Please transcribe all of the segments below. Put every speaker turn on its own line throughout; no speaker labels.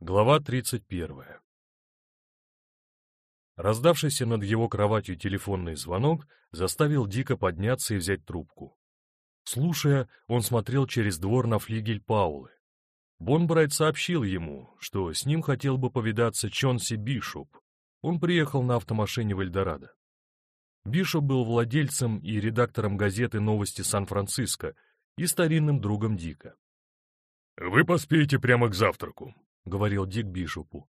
Глава 31. Раздавшийся над его кроватью телефонный звонок заставил Дика подняться и взять трубку. Слушая, он смотрел через двор на флигель Паулы. Бонбрайт сообщил ему, что с ним хотел бы повидаться Чонси Бишоп. Он приехал на автомашине в Эльдорадо. Бишоп был владельцем и редактором газеты «Новости Сан-Франциско» и старинным другом Дика.
«Вы поспеете прямо к завтраку», — говорил Дик Бишопу.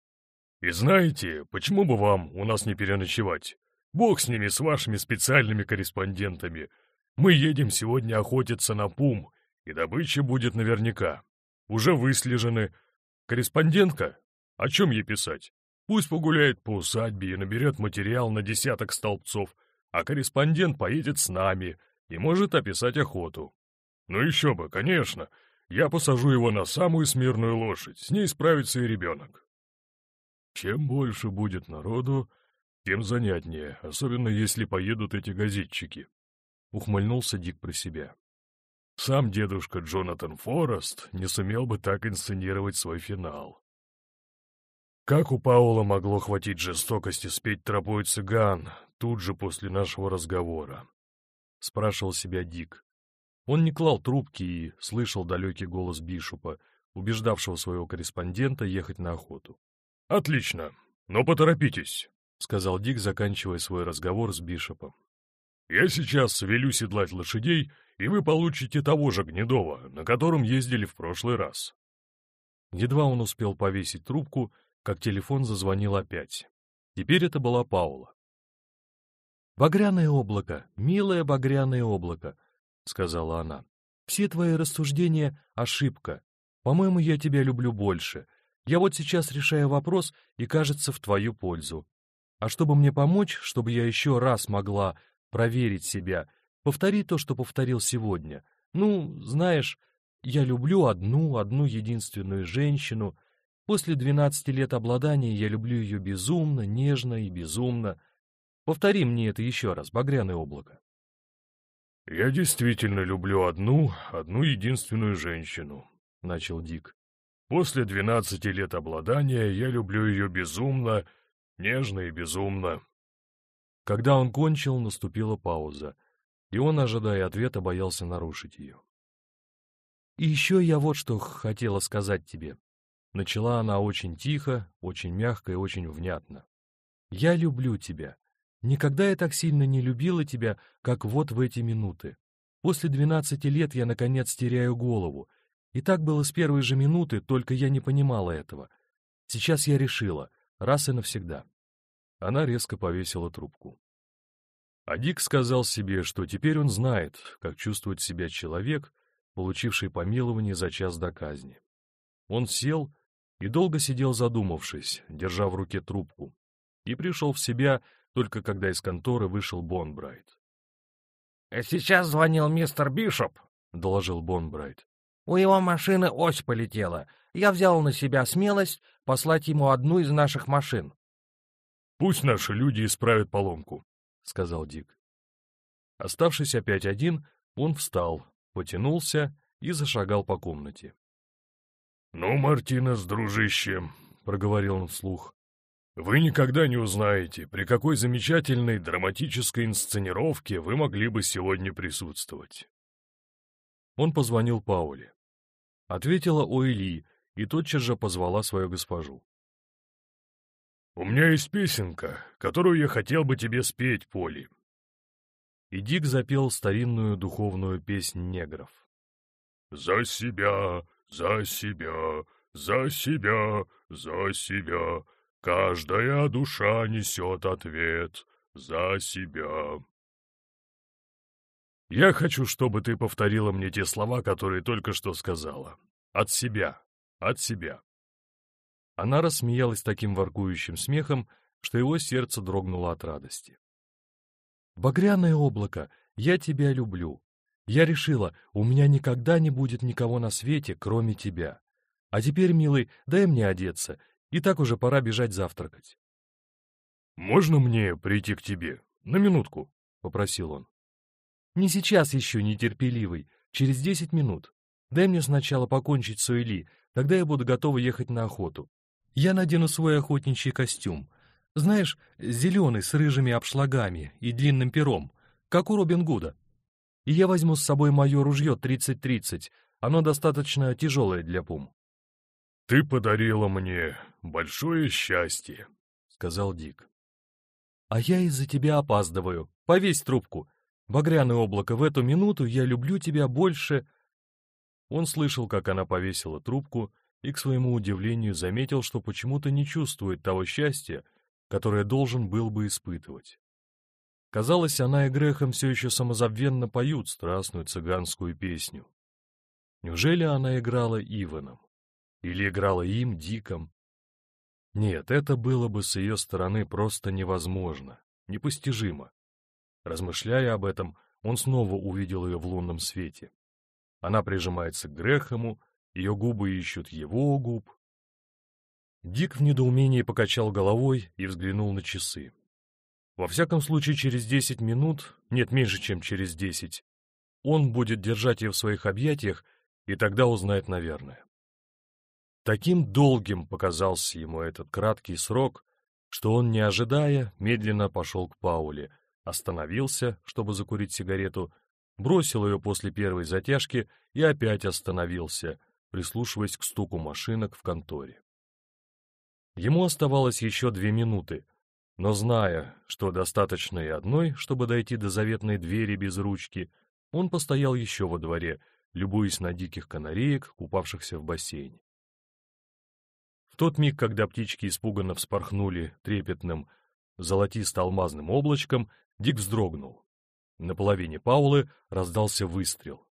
«И знаете, почему бы вам у нас не переночевать? Бог с ними, с вашими специальными корреспондентами. Мы едем сегодня охотиться на пум, и добыча будет наверняка. Уже выслежены. Корреспондентка? О чем ей писать? Пусть погуляет по усадьбе и наберет материал на десяток столбцов, а корреспондент поедет с нами и может описать охоту. Ну еще бы, конечно. Я посажу его на самую смирную лошадь, с ней справится и ребенок. Чем больше будет народу, тем занятнее, особенно если поедут эти газетчики. Ухмыльнулся Дик про себя. Сам дедушка Джонатан Форест не сумел бы так инсценировать свой финал. Как у Паула могло хватить жестокости спеть тропой цыган тут же после нашего разговора? Спрашивал себя Дик. Он не клал трубки и слышал далекий голос Бишопа, убеждавшего своего корреспондента ехать на охоту. «Отлично, но поторопитесь», — сказал Дик, заканчивая свой разговор с Бишопом. «Я сейчас велю седлать лошадей и вы получите того же Гнедова, на котором ездили в прошлый раз. Едва он успел повесить трубку, как телефон зазвонил опять. Теперь это была Паула.
«Багряное облако, милое багряное облако», — сказала она. «Все твои рассуждения — ошибка. По-моему, я тебя люблю больше. Я вот сейчас решаю вопрос, и кажется, в твою пользу. А чтобы мне помочь, чтобы я еще раз могла проверить себя, Повтори то, что повторил сегодня. Ну, знаешь, я люблю одну, одну единственную женщину. После двенадцати лет обладания я люблю ее безумно, нежно и безумно. Повтори мне это еще раз, багряное облако.
«Я действительно люблю одну, одну единственную женщину», — начал Дик. «После двенадцати лет обладания я люблю ее безумно, нежно и безумно».
Когда он кончил, наступила пауза и он, ожидая ответа, боялся нарушить ее.
«И еще я вот что хотела сказать тебе».
Начала она очень тихо, очень мягко и очень внятно.
«Я люблю тебя. Никогда я так сильно не любила тебя, как вот в эти минуты. После двенадцати лет я, наконец, теряю голову. И так было с первой же минуты, только я не понимала этого. Сейчас я решила, раз и навсегда».
Она резко повесила трубку. А Дик сказал себе, что теперь он знает, как чувствует себя человек, получивший помилование за час до казни. Он сел и долго сидел задумавшись, держа в руке трубку, и пришел в себя только когда из конторы вышел Бонбрайт.
«Сейчас звонил мистер Бишоп», — доложил Бонбрайт. «У его машины ось полетела. Я взял на себя смелость послать ему одну из наших машин».
«Пусть наши люди исправят поломку», — сказал Дик.
Оставшись опять один, он встал, потянулся и зашагал по комнате.
— Ну, Мартинес, дружище, — проговорил он вслух, — вы никогда не узнаете, при какой замечательной драматической инсценировке вы могли бы сегодня присутствовать.
Он позвонил Пауле. Ответила Оэли и тотчас же позвала свою госпожу.
«У меня есть песенка, которую я хотел бы тебе спеть, Поли».
И Дик запел старинную духовную песнь негров.
«За себя, за себя, за себя, за себя, каждая душа несет ответ за себя». Я хочу, чтобы ты повторила мне те слова, которые только что сказала. От себя, от себя.
Она рассмеялась таким воркующим смехом, что его сердце дрогнуло от радости.
«Багряное облако, я тебя люблю. Я решила, у меня никогда не будет никого на свете, кроме тебя. А теперь, милый, дай мне одеться, и так уже пора бежать завтракать».
«Можно мне прийти к тебе? На минутку?»
— попросил он.
«Не сейчас еще, нетерпеливый, через десять минут. Дай мне сначала покончить с Уэли, тогда я буду готова ехать на охоту. Я надену свой охотничий костюм. Знаешь, зеленый с рыжими обшлагами и длинным пером, как у Робин Гуда. И я возьму с собой мое ружье 30-30, оно достаточно тяжелое для пум.
«Ты подарила мне большое счастье», — сказал Дик.
«А я из-за тебя опаздываю. Повесь трубку. Багряное облако, в эту минуту я люблю тебя больше...»
Он слышал, как она повесила трубку, и, к своему удивлению, заметил, что почему-то не чувствует того счастья, которое должен был бы испытывать. Казалось, она и Грехом все еще самозабвенно поют страстную цыганскую песню. Неужели она играла Иваном? Или играла им, Диком? Нет, это было бы с ее стороны просто невозможно, непостижимо. Размышляя об этом, он снова увидел ее в лунном свете. Она прижимается к Грехому, ее губы ищут его губ. Дик в недоумении покачал головой и взглянул на часы. Во всяком случае, через десять минут, нет, меньше, чем через десять, он будет держать ее в своих объятиях и тогда узнает, наверное. Таким долгим показался ему этот краткий срок, что он, не ожидая, медленно пошел к Пауле, остановился, чтобы закурить сигарету, бросил ее после первой затяжки и опять остановился, прислушиваясь к стуку машинок в конторе. Ему оставалось еще две минуты, но зная, что достаточно и одной, чтобы дойти до заветной двери без ручки, он постоял еще во дворе, любуясь на диких канареек, купавшихся в бассейне тот миг, когда птички испуганно вспорхнули трепетным золотисто-алмазным облачком, Дик вздрогнул. На половине Паулы раздался выстрел.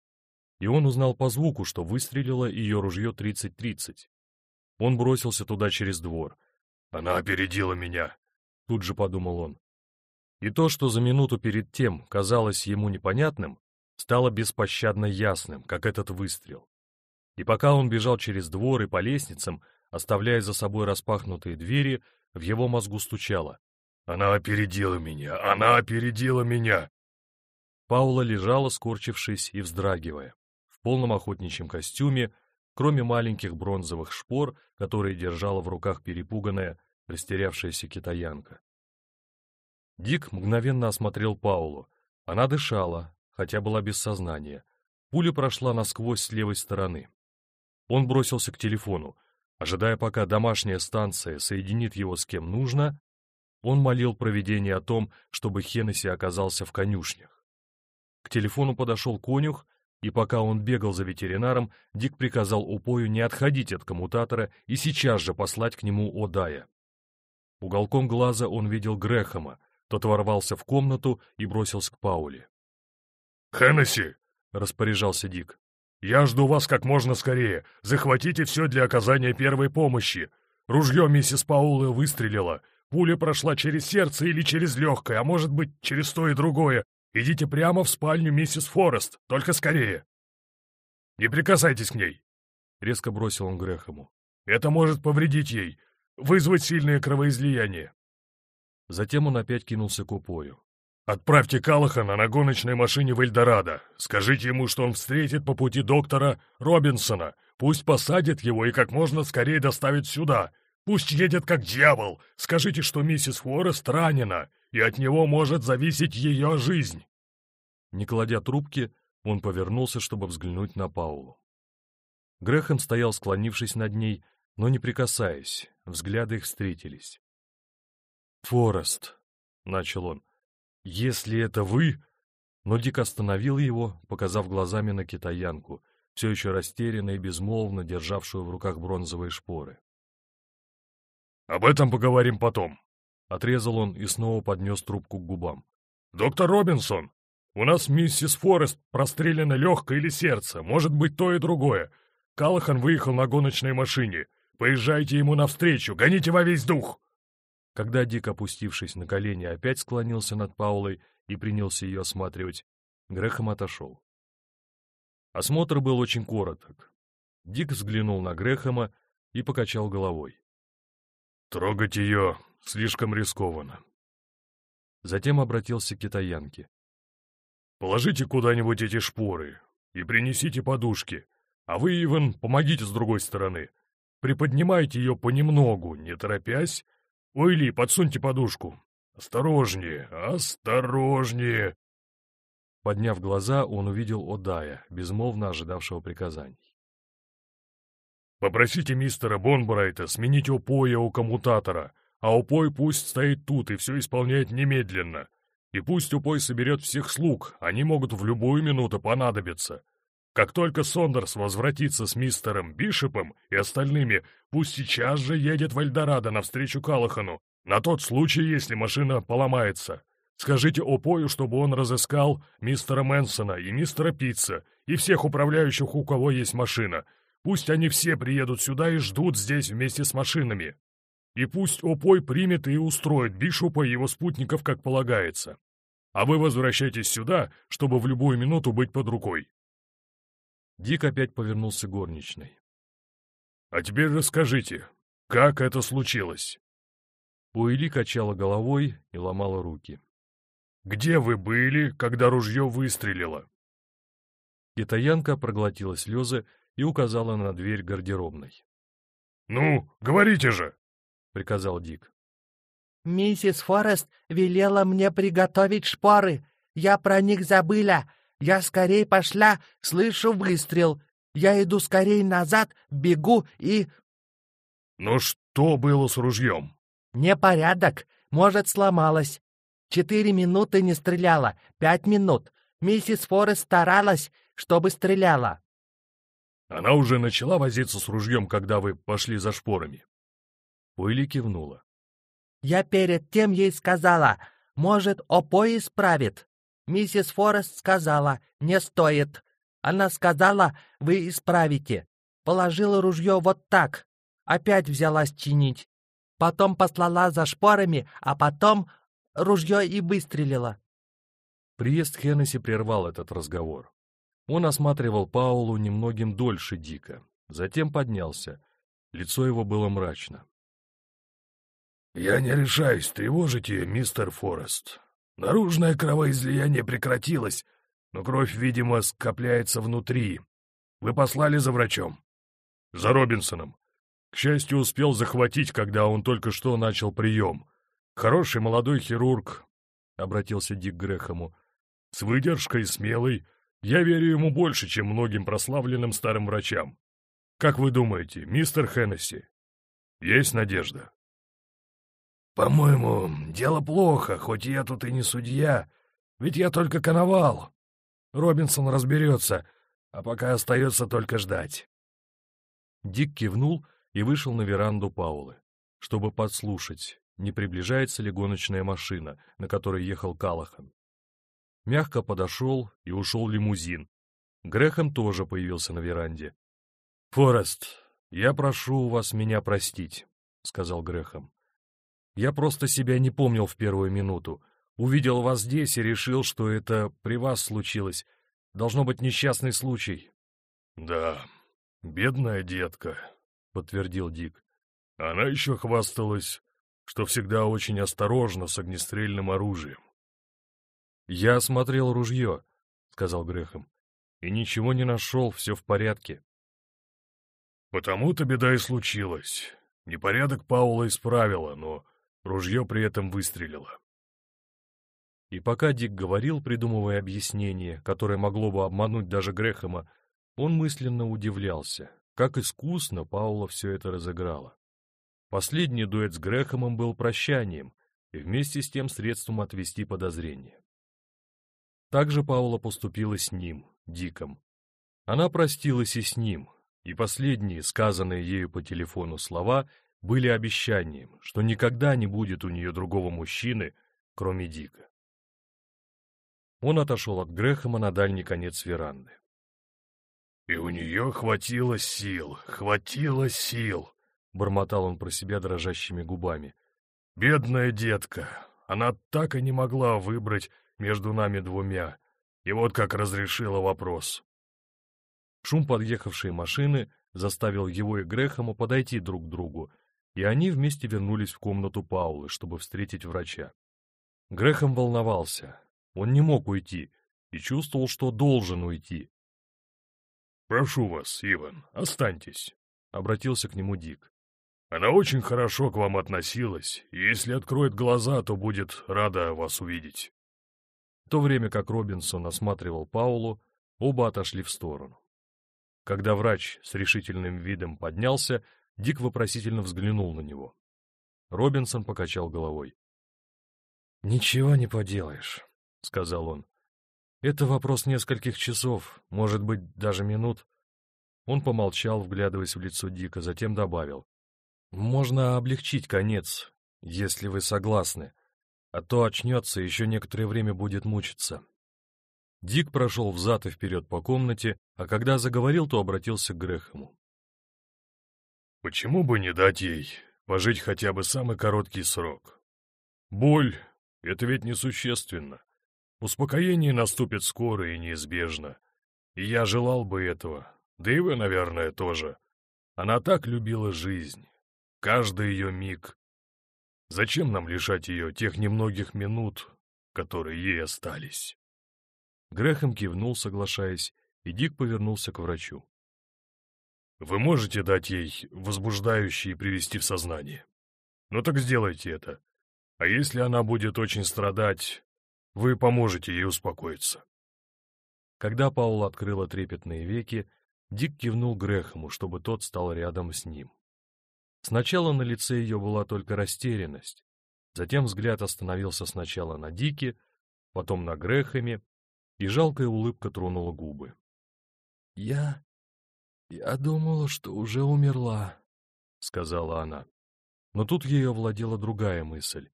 И он узнал по звуку, что выстрелило ее ружье 30-30. Он бросился туда через двор. «Она опередила меня!» — тут же подумал он. И то, что за минуту перед тем казалось ему непонятным, стало беспощадно ясным, как этот выстрел. И пока он бежал через двор и по лестницам, оставляя за собой распахнутые двери, в его мозгу стучало. «Она опередила меня! Она опередила меня!» Паула лежала, скорчившись и вздрагивая, в полном охотничьем костюме, кроме маленьких бронзовых шпор, которые держала в руках перепуганная, растерявшаяся китаянка. Дик мгновенно осмотрел Паулу. Она дышала, хотя была без сознания. Пуля прошла насквозь с левой стороны. Он бросился к телефону. Ожидая, пока домашняя станция соединит его с кем нужно, он молил проведение о том, чтобы Хеннесси оказался в конюшнях. К телефону подошел конюх, и пока он бегал за ветеринаром, Дик приказал Упою не отходить от коммутатора и сейчас же послать к нему Одая. Уголком глаза он видел Грэхэма, тот ворвался в комнату и бросился к Пауле. «Хеннесси!» — распоряжался Дик. Я жду вас как можно скорее. Захватите все для оказания первой помощи. Ружье миссис Паула выстрелило. Пуля прошла через сердце или через легкое, а может быть, через то и другое. Идите прямо в спальню миссис Форест, только скорее. Не прикасайтесь к ней, — резко бросил он Грехому. Это может повредить ей, вызвать сильное кровоизлияние. Затем он опять кинулся к упою. Отправьте Калахана на гоночной машине в Эльдорадо. Скажите ему, что он встретит по пути доктора Робинсона. Пусть посадит его и как можно скорее доставит сюда. Пусть едет как дьявол. Скажите, что миссис Форест ранена, и от него может зависеть ее жизнь. Не кладя трубки, он повернулся, чтобы взглянуть на Паулу. Грэхэм стоял, склонившись над ней, но не прикасаясь, взгляды их встретились. «Форест», — начал он, — «Если это вы...» Но Дик остановил его, показав глазами на китаянку, все еще растерянно и безмолвно державшую в руках бронзовые шпоры. «Об этом поговорим потом», — отрезал он и снова поднес трубку к губам. «Доктор Робинсон, у нас миссис Форест прострелено легкое или сердце, может быть, то и другое. Калахан выехал на гоночной машине. Поезжайте ему навстречу, гоните во весь дух!» Когда Дик, опустившись на колени, опять склонился над Паулой и принялся ее осматривать, Грехом отошел. Осмотр был очень короток. Дик взглянул на Грехома и покачал головой. «Трогать ее слишком рискованно». Затем обратился к китаянке. «Положите куда-нибудь эти шпоры и принесите подушки, а вы, Иван, помогите с другой стороны. приподнимайте ее понемногу, не торопясь. Ой, Ли, подсуньте подушку. Осторожнее, осторожнее.
Подняв глаза, он увидел Одая, безмолвно ожидавшего приказаний.
«Попросите мистера Бонбрайта сменить упоя у коммутатора, а упой пусть стоит тут и все исполняет немедленно. И пусть упой соберет всех слуг, они могут в любую минуту понадобиться. Как только Сондерс возвратится с мистером Бишопом и остальными, пусть сейчас же едет в Эльдорадо навстречу Калахану, на тот случай, если машина поломается. Скажите Опою, чтобы он разыскал мистера Мэнсона и мистера Пицца и всех управляющих, у кого есть машина. Пусть они все приедут сюда и ждут здесь вместе с машинами. И пусть Опой примет и устроит Бишопа и его спутников, как полагается. А вы возвращайтесь сюда, чтобы в любую минуту быть под рукой.
Дик опять повернулся горничной.
«А теперь расскажите, как это случилось?»
Уэли качала головой и ломала руки.
«Где вы были, когда ружье выстрелило?»
Китаянка проглотила слезы и указала на дверь гардеробной.
«Ну, говорите же!»
— приказал Дик.
«Миссис Форест велела мне приготовить шпоры. Я про них забыла. Я скорей пошла, слышу выстрел. Я иду скорей назад, бегу и...
Ну что было с ружьем?
Непорядок. Может, сломалось. Четыре минуты не стреляла. Пять минут. Миссис Форест старалась, чтобы стреляла.
Она уже начала возиться с ружьем, когда вы пошли за шпорами.
Уилли кивнула.
Я перед тем ей сказала, может, опой исправит. Миссис Форест сказала, не стоит. Она сказала, вы исправите. Положила ружье вот так. Опять взялась чинить. Потом послала за шпорами, а потом ружье и выстрелила.
Приезд Хеннесси прервал этот разговор. Он осматривал Паулу немногим дольше Дика. Затем поднялся. Лицо его было мрачно.
«Я не решаюсь тревожить ее, мистер Форест. Наружное кровоизлияние прекратилось, но кровь, видимо, скопляется внутри. Вы послали за врачом? За Робинсоном. К счастью, успел захватить, когда он только что начал прием. Хороший молодой хирург, — обратился Дик к Грехому, — с выдержкой, смелый. Я верю ему больше, чем многим прославленным старым врачам. Как вы думаете, мистер Хеннесси, есть надежда? «По-моему, дело плохо, хоть я тут и не судья, ведь я только коновал. Робинсон разберется, а пока остается только ждать».
Дик кивнул и вышел на веранду Паулы, чтобы подслушать, не приближается ли гоночная машина, на которой ехал Калахан. Мягко подошел и ушел лимузин. Грехом тоже появился на веранде. «Форест, я прошу вас меня простить», — сказал Грехом. Я просто себя не помнил в первую минуту. Увидел вас здесь и решил, что это при вас случилось. Должно быть несчастный случай.
— Да, бедная детка, — подтвердил Дик. Она еще хвасталась, что всегда очень осторожна с огнестрельным оружием.
— Я осмотрел ружье, — сказал Грехом, — и ничего не нашел, все в порядке.
— Потому-то беда и случилась. Непорядок Паула исправила, но Ружье при этом выстрелило.
И пока Дик говорил, придумывая объяснение, которое могло бы обмануть даже Грехема, он мысленно удивлялся, как искусно Паула все это разыграла. Последний дуэт с Грехомом был прощанием и вместе с тем средством отвести подозрения. Так же Паула поступила с ним, Диком. Она простилась и с ним, и последние, сказанные ею по телефону слова, были обещанием, что никогда не будет у нее другого мужчины, кроме Дика. Он отошел от Грехема на дальний конец веранды.
«И у нее хватило сил, хватило сил!» — бормотал он про себя дрожащими губами. «Бедная детка! Она так и не могла выбрать между нами двумя, и вот как разрешила вопрос».
Шум подъехавшей машины заставил его и Грехема подойти друг к другу, и они вместе вернулись в комнату Паулы, чтобы встретить врача. Грехом волновался. Он не мог уйти и чувствовал, что должен уйти.
«Прошу вас, Иван, останьтесь. обратился к нему Дик.
Она очень хорошо к вам относилась, и если откроет глаза, то будет рада вас увидеть.
В то время как Робинсон осматривал Паулу, оба отошли в сторону. Когда врач с решительным видом поднялся, Дик вопросительно взглянул на него. Робинсон покачал головой. «Ничего не поделаешь», — сказал он. «Это вопрос нескольких часов, может быть, даже минут». Он помолчал, вглядываясь в лицо Дика, затем добавил. «Можно облегчить конец, если вы согласны, а то очнется и еще некоторое время будет мучиться». Дик прошел взад и вперед по комнате, а когда заговорил, то обратился к Грехому.
«Почему бы не дать ей пожить хотя бы самый короткий срок? Боль — это ведь несущественно. Успокоение наступит скоро и неизбежно. И я желал бы этого, да и вы, наверное, тоже. Она так любила жизнь, каждый ее миг. Зачем нам лишать ее тех немногих минут, которые ей остались?
Грехом кивнул, соглашаясь, и Дик повернулся к врачу.
«Вы можете дать ей возбуждающее и привести в сознание? Ну так сделайте это. А если она будет очень страдать, вы поможете ей успокоиться».
Когда Паула открыла трепетные веки, Дик кивнул Грехому, чтобы тот стал рядом с ним. Сначала на лице ее была только растерянность, затем взгляд остановился сначала на Дике, потом на Грехаме, и жалкая улыбка тронула губы. — Я... я думала, что уже умерла, — сказала она. Но тут ею овладела другая мысль,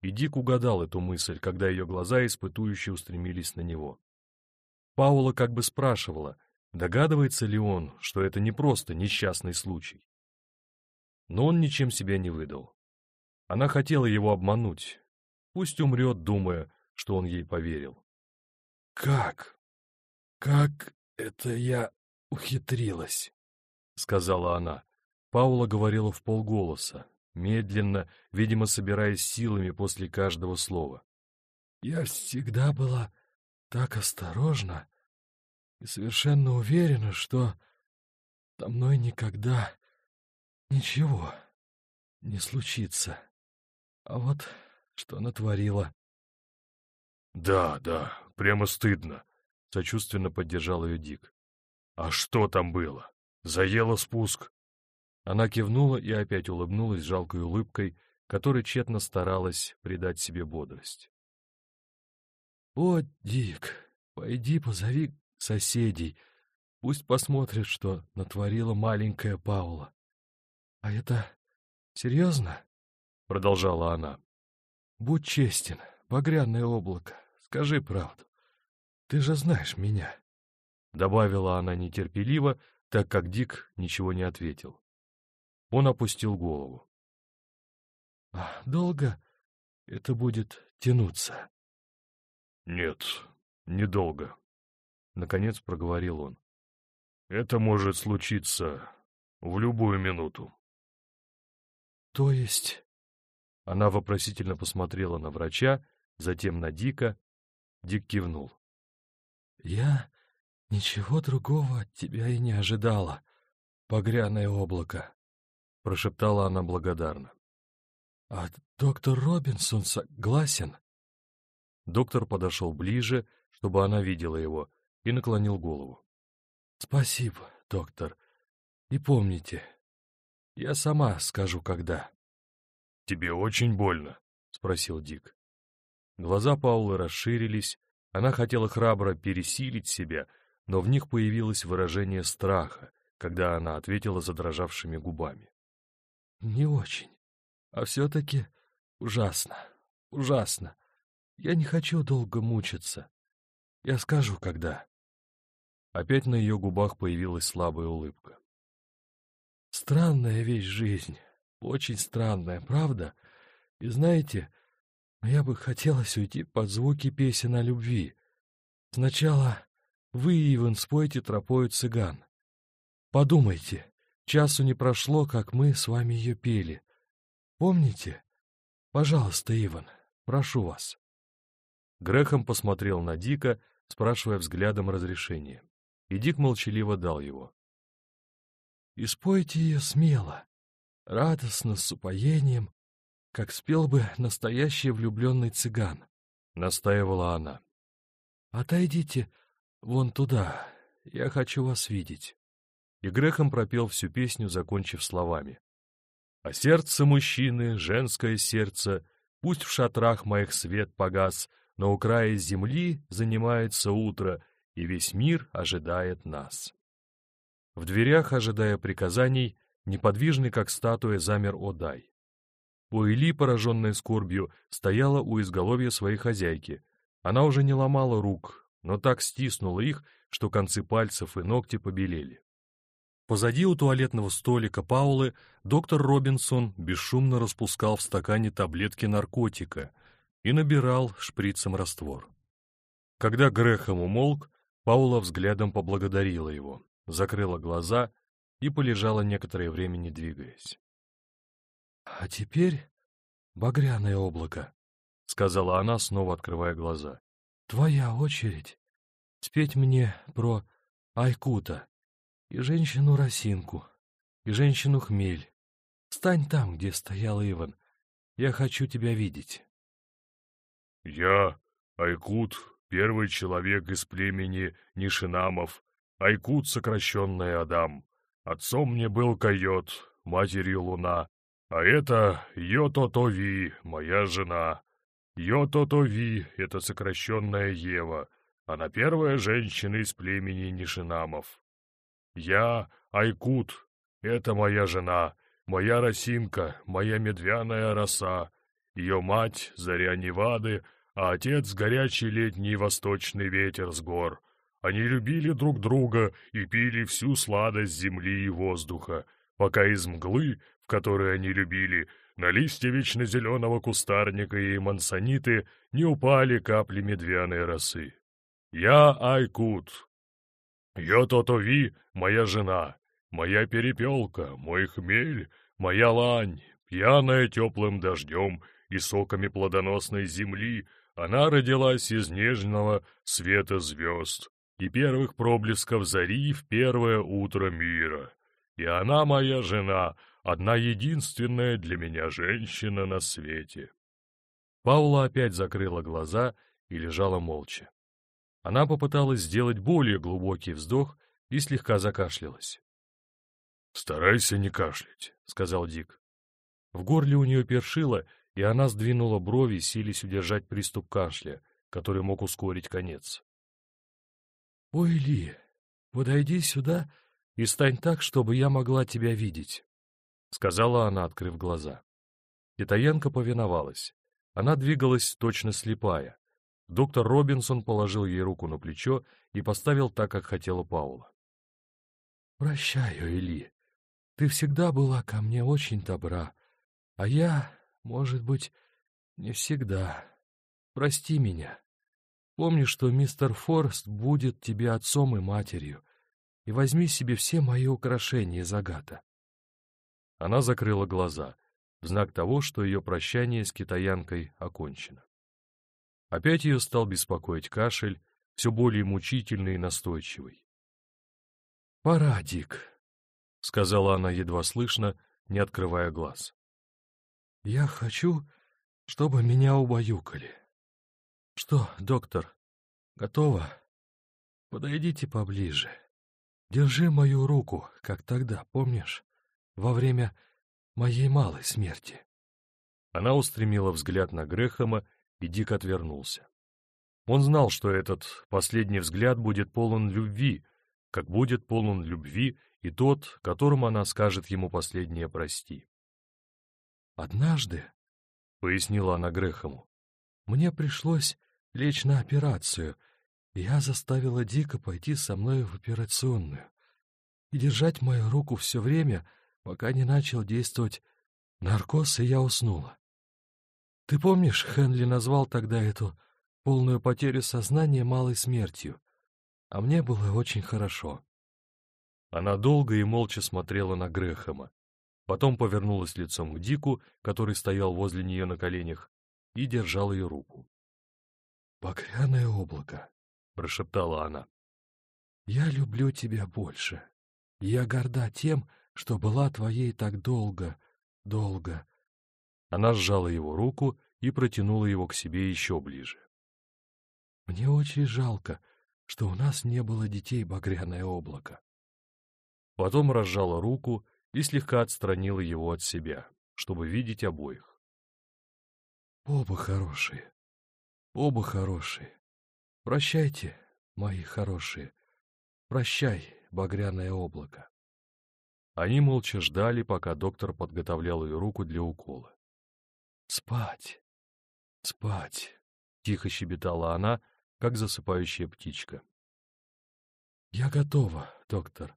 и Дик угадал эту мысль, когда ее глаза испытующе устремились на него. Паула как бы спрашивала, догадывается ли он, что это не просто несчастный случай. Но он ничем себя не выдал. Она хотела его обмануть. Пусть умрет, думая, что он ей поверил. «Как? Как это я ухитрилась?» — сказала она. Паула говорила в полголоса, медленно, видимо, собираясь силами после каждого слова. «Я всегда была так осторожна и совершенно уверена, что со мной никогда ничего не случится. А вот что натворила.
«Да, да, прямо стыдно», — сочувственно поддержал ее Дик. «А что там было? Заело спуск?»
Она кивнула и опять улыбнулась жалкой улыбкой, которой тщетно старалась придать себе бодрость. «О, Дик, пойди позови соседей, пусть посмотрят, что натворила маленькая Паула. А это серьезно?» — продолжала она. «Будь честен, багряное облако, скажи правду. Ты же знаешь меня. Добавила она нетерпеливо, так как Дик ничего не ответил. Он опустил голову. «А долго это будет тянуться?»
«Нет, недолго», — наконец проговорил он. «Это может случиться в любую минуту».
«То есть...» Она вопросительно посмотрела на врача, затем на Дика. Дик кивнул. «Я ничего другого от тебя и не ожидала, погряное облако», — прошептала она благодарно. «А доктор Робинсон согласен?» Доктор подошел ближе, чтобы она видела его, и наклонил голову. «Спасибо, доктор. И помните, я сама скажу, когда».
«Тебе очень больно?» — спросил Дик.
Глаза Паулы расширились, она хотела храбро пересилить себя, но в них появилось выражение страха, когда она ответила задрожавшими губами. «Не очень. А все-таки ужасно, ужасно. Я не хочу долго мучиться. Я скажу, когда». Опять на ее губах появилась слабая улыбка. «Странная вещь жизнь, очень странная, правда? И знаете, я бы хотелось уйти под звуки песен о любви. Сначала вы, Иван, спойте тропою цыган. Подумайте, часу не прошло, как мы с вами ее пели. Помните? Пожалуйста, Иван, прошу вас. Грехом посмотрел на Дика, спрашивая взглядом разрешения. И Дик молчаливо дал его.
и спойте ее смело, радостно, с упоением, как спел бы настоящий влюбленный цыган», — настаивала она. «Отойдите вон туда, я хочу вас видеть». И Грехом пропел всю песню, закончив словами. «А сердце мужчины, женское сердце, пусть в шатрах моих свет погас, но у края земли занимается утро, и весь мир ожидает нас». В дверях, ожидая приказаний, неподвижный, как статуя, замер Одай. Уэли, пораженная скорбью, стояла у изголовья своей хозяйки. Она уже не ломала рук, но так стиснула их, что концы пальцев и ногти побелели. Позади у туалетного столика Паулы доктор Робинсон бесшумно распускал в стакане таблетки наркотика и набирал шприцем раствор. Когда Грехом умолк, Паула взглядом поблагодарила его, закрыла глаза и полежала некоторое время, не двигаясь. «А теперь багряное облако», — сказала она, снова открывая глаза. «Твоя очередь спеть мне про Айкута и женщину-росинку, и женщину-хмель. Стань там, где стоял Иван. Я хочу тебя видеть».
«Я, Айкут, первый человек из племени Нишинамов, Айкут, сокращенный Адам. Отцом мне был койот, матерью луна, а это Йототови, моя жена. Йототови — это сокращенная Ева, она первая женщина из племени Нишинамов. Я Айкут, это моя жена, моя росинка, моя медвяная роса, ее мать — заря Невады, а отец — горячий летний восточный ветер с гор. Они любили друг друга и пили всю сладость земли и воздуха, пока из мглы которые они любили, на листья вечно зеленого кустарника и мансониты не упали капли медвяной росы. Я Айкут. Йототови — моя жена, моя перепелка, мой хмель, моя лань, пьяная теплым дождем и соками плодоносной земли, она родилась из нежного света звезд и первых проблесков зари в первое утро мира. И она моя жена — одна единственная для меня женщина на свете. Паула опять закрыла глаза и лежала молча. Она попыталась сделать более глубокий вздох и слегка закашлялась. «Старайся не кашлять», — сказал Дик. В горле у нее першило, и она сдвинула брови, силясь удержать приступ кашля, который мог ускорить конец. «Ой, Ли, подойди сюда и стань так, чтобы я могла тебя видеть». — сказала она, открыв глаза. Китаянка повиновалась. Она двигалась точно слепая. Доктор Робинсон положил ей руку на плечо и поставил так, как хотела Паула. «Прощай, Эли. Ты всегда была ко мне очень добра, а я, может быть, не всегда. Прости меня. Помни, что мистер Форст будет тебе отцом и матерью, и возьми себе все мои украшения из агата. Она закрыла глаза, в знак того, что ее прощание с китаянкой окончено. Опять ее стал беспокоить кашель, все более мучительный и настойчивый. «Пора, Дик», — сказала она едва слышно, не открывая глаз. «Я хочу, чтобы меня убаюкали. Что, доктор, готово? Подойдите поближе. Держи мою руку, как тогда, помнишь? Во время моей малой смерти. Она устремила взгляд на Грехома, и Дик отвернулся. Он знал, что этот последний взгляд будет полон любви, как будет полон любви и тот, которому она скажет ему последнее «прости». «Однажды», — пояснила она Грехому, — «мне пришлось лечь на операцию, и я заставила Дика пойти со мной в операционную и держать мою руку все время, — пока не начал действовать наркоз, и я уснула. Ты помнишь, Хенли назвал тогда эту полную потерю сознания малой смертью, а мне было очень хорошо. Она долго и молча смотрела на Грэхэма, потом повернулась лицом к Дику, который стоял возле нее на коленях, и держал ее руку. «Багряное облако», — прошептала она. «Я люблю тебя больше. Я горда тем,
что была твоей так долго, долго.
Она сжала его руку и протянула его к себе еще ближе.
Мне очень жалко, что у нас не было детей багряное облако.
Потом разжала руку и слегка отстранила его от себя, чтобы видеть обоих.
Оба хорошие, оба хорошие. Прощайте, мои хорошие. Прощай, багряное облако.
Они молча ждали, пока доктор подготовлял ее руку для укола.
«Спать! Спать!»
— тихо щебетала она, как засыпающая птичка.
«Я готова, доктор.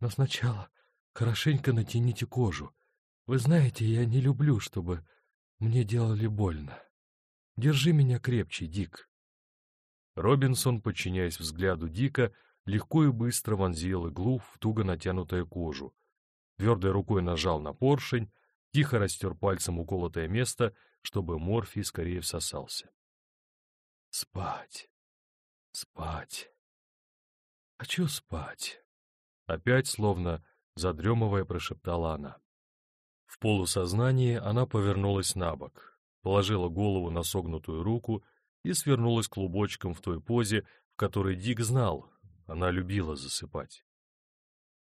Но сначала хорошенько натяните кожу. Вы знаете, я не люблю, чтобы мне делали больно. Держи меня крепче, Дик».
Робинсон, подчиняясь взгляду Дика, легко и быстро вонзил иглу в туго натянутую кожу. Твердой рукой нажал на поршень, тихо растер пальцем уколотое место, чтобы морфий скорее всосался.
Спать, спать, хочу спать.
Опять, словно задремывая, прошептала она. В полусознании она повернулась на бок, положила голову на согнутую руку и свернулась клубочком в той позе, в которой Дик знал, она любила засыпать.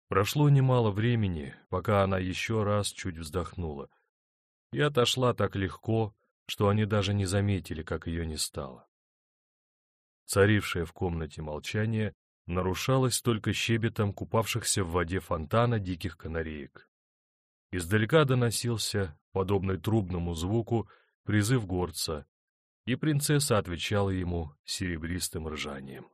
Прошло немало времени, пока она еще раз чуть вздохнула, и отошла так легко, что они даже не заметили, как ее не стало. Царившее в комнате молчание нарушалось только щебетом купавшихся в воде фонтана диких канареек. Издалека доносился, подобный трубному звуку, призыв горца, и принцесса отвечала ему серебристым ржанием.